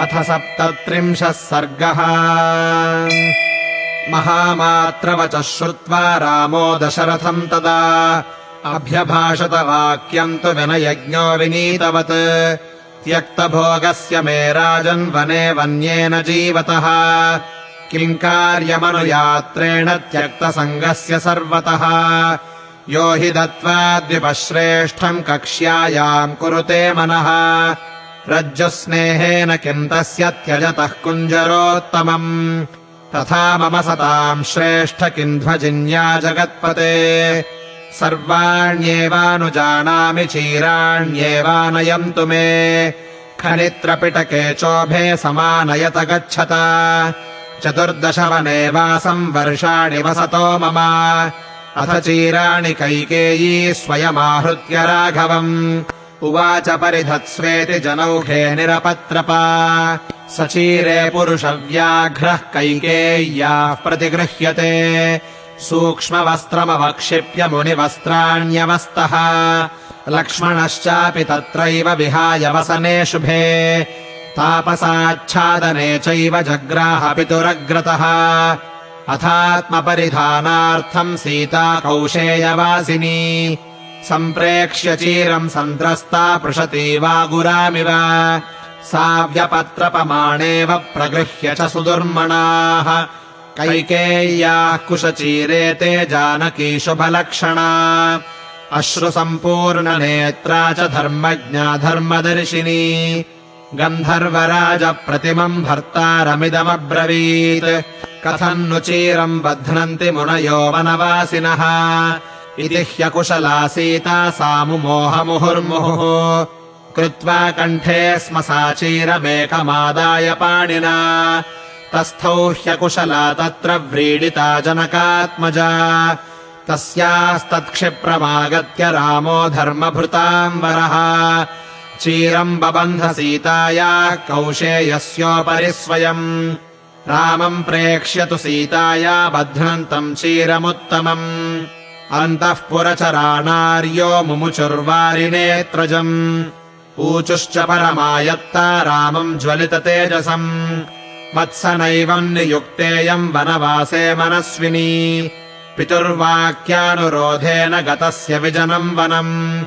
अथ सप्तत्रिंशः सर्गः। महामात्रवचः श्रुत्वा रामो दशरथम् तदा अभ्यभाषत वाक्यम् तु विनयज्ञो विनीतवत्। त्यक्तभोगस्य मे राजन् वने वन्येन जीवतः। किम् कार्यमनुयात्रेण त्यक्तसङ्गस्य सर्वतः। यो हि दत्त्वा द्विपश्रेष्ठम् कक्ष्यायाम् कुरुते मनः रज्जुस्नेहेन किम् तस्य त्यजतः कुञ्जरोत्तमम्। तथा मम सताम् श्रेष्ठ किम् ध्वजिन्या जगत्पते। सर्वाण्येवानुजानामि चीराण्येवानयन्तु मे। खनित्रपिटके चोभे समानयत गच्छत। चतुर्दशवने वासम् वर्षाणि वसतो मम। अथ चीराणि कैकेयी स्वयमाहृत्य राघवम् उवाच परिधत्स्वेति जनौघे निरपत्रपा। सचीरे पुरुषव्याघ्रः कैकेय्याः प्रतिगृह्यते। सूक्ष्मवस्त्रमवक्षिप्य मुनिवस्त्राण्यवस्तः। लक्ष्मणश्चापि तत्रैव विहाय वसने शुभे। तापसाच्छादने चैव जग्राह पितुरग्रतः अथात्मपरिधानार्थम् सीता कौशेयवासिनी सम्प्रेक्ष्य चीरम् सन्त्रस्ता पृषती वा गुरामिव। सा व्यपत्रपमाणेव प्रगृह्य च सुदुर्मणाः। कैकेय्याः कुशचीरेते जानकी शुभलक्षणा। अश्रुसम्पूर्णनेत्रा च धर्मज्ञा धर्मदर्शिनी। गन्धर्वराजप्रतिमम् भर्तारमिदमब्रवीत्। कथम् नु चीरम् बध्नन्ति मुनयो वनवासिनः इति ह्यकुशला सीता सामुमोहमुहुर्मुहुः कृत्वा कण्ठे स्म सा चीरमेकमादाय पाणिना। तस्थौ ह्यकुशला तत्र व्रीडिता जनकात्मजा। तस्यास्तत्क्षिप्रमागत्य रामो धर्मभृताम् वरः चीरम् बबन्ध सीतायाः कौशेयस्योपरि स्वयम् रामम् प्रेक्ष्य तु सीताया बध्नन्तम् चीरमुत्तमम् अन्तः पुरचराणार्यो मुमुचुर्वारिनेत्रजम्। ऊचुश्च परमायत्ता रामम् ज्वलिततेजसम् वत्स नैवम् नियुक्तेयम् वनवासे मनस्विनी। पितुर्वाक्यानुरोधेन गतस्य विजनम् वनम्।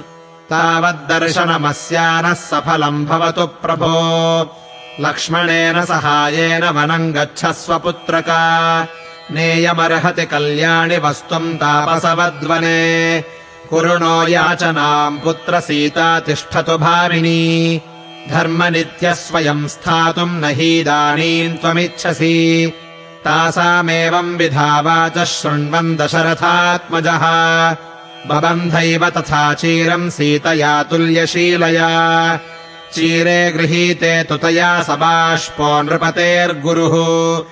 तावद्दर्शनमस्यानः सफलम् भवतु प्रभो। लक्ष्मणेन सहायेन वनम् गच्छस्व पुत्रका नेयमर्हति कल्याणि वस्तुम् तापसवद्वने। कुरु नो याचनाम् पुत्रसीता तिष्ठतु भामिनी। धर्मनित्यस्वयम् स्थातुम् न हीदानीम् त्वमिच्छसि। तासामेवम् विधावाचः शृण्वन् दशरथात्मजः बबन्धैव तथा चीरम् सीतया तुल्यशीलया। चीरे गृहीते तुतया सबाष्पो नृपतेर्गुरुः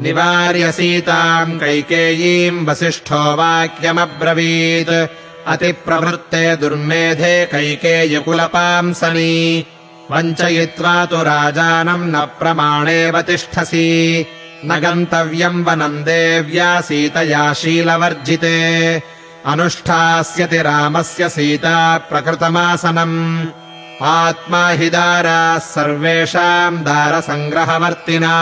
निवार्य सीताम् कैकेयीम् वसिष्ठो वाक्यमब्रवीत्। अतिप्रवृत्ते दुर्मेधे कैकेयकुलपांसनि वञ्चयित्वा तु राजानम् न प्रमाणेव तिष्ठसि न गन्तव्यम् वनम् देव्या सीतया शीलवर्जिते। अनुष्ठास्यति रामस्य सीता प्रकृतमासनम्। आत्मा हि दाराः सर्वेषाम् दारसङ्ग्रहवर्तिना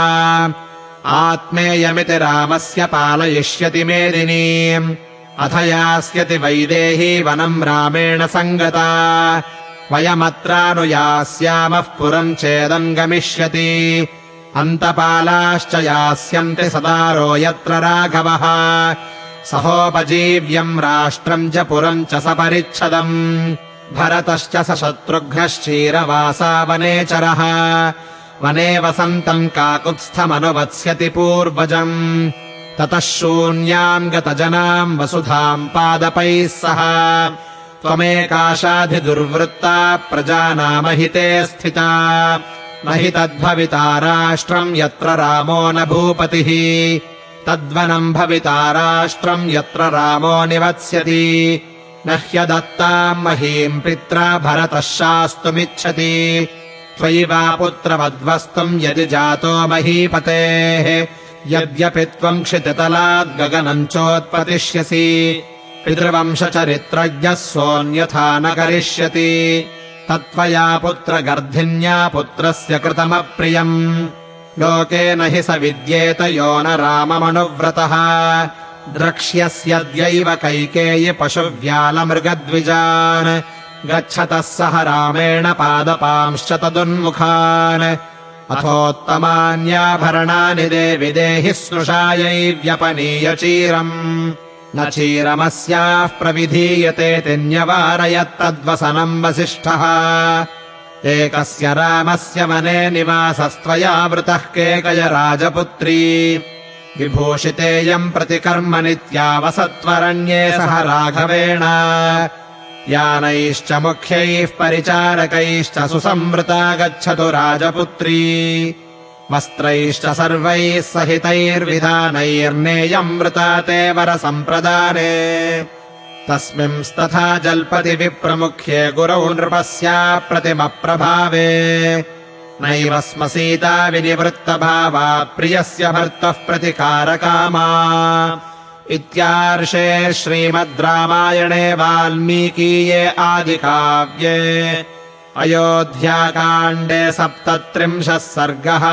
आत्मेयमिति रामस्य पालयिष्यति मेदिनीम् अथ यास्यति वैदेही वनम् रामेण सङ्गता। वयमत्रानुयास्यामः पुरम् चेदम् गमिष्यति। अन्तपालाश्च यास्यन्ति सदारो यत्र राघवः। सहोपजीव्यम् राष्ट्रम् च पुरम् च सपरिच्छदम्। भरतश्च स शत्रुघ्नश्चीरवासा वनेचरः वने वसन्तम् काकुत्स्थमनुवत्स्यति पूर्वजम्। ततः शून्याम् गतजनाम् वसुधाम् पादपैः सह। त्वमेकाशाधिदुर्वृत्ता प्रजानामहिते स्थिता। न हि तद्भविता राष्ट्रम् यत्र रामो न भूपतिः। तद्वनम् भविता राष्ट्रम् यत्र रामो निवत्स्यति। न ह्यदत्ताम् महीम् पित्रा भरतः शास्तुमिच्छति त्वयि वा पुत्रवद्वस्तुम् यदि जातो महीपतेः यद्यपि त्वम् क्षितितलाद्गगनम् चोत्पतिष्यसि। पितृवंशचरित्रज्ञः सोऽन्यथा न करिष्यति। तत्त्वया पुत्रगर्धिन्या पुत्रस्य कृतमप्रियम्। लोकेन हि स विद्येत यो न राममनुव्रतः द्रक्ष्यस्यद्यैव कैकेयि पशुव्यालमृगद्विजान् गच्छतः सह रामेण पादपांश्च तदुन्मुखान्। अथोत्तमान्याभरणानि देवि देहि स्नुषायै व्यपनीय चीरम्। न चीरमस्याः प्रविधीयते तिन्यवारयत्तद्वसनम् वसिष्ठः। एकस्य रामस्य मने निवासस्त्वयावृतः केकय राजपुत्री। विभूषितेयम् प्रतिकर्म नित्यावसत्वरण्ये सह राघवेण यानैश्च मुख्यैः परिचारकैश्च सुसंवृता गच्छतु राजपुत्री। वस्त्रैश्च सर्वैः सहितैर्विधानैर्नेयम् वृता ते वरसम्प्रदाने। तस्मिंस्तथा जल्पति विप्रमुख्ये गुरौ नृपस्या प्रतिमप्रभावे। नैव स्म सीता विनिवृत्तभावा प्रियस्य भर्तः प्रतिकारकामा इत्यार्षे श्रीमद् रामायणे वाल्मीकीये आदिकाव्ये अयोध्याकाण्डे सप्तत्रिंशः सर्गः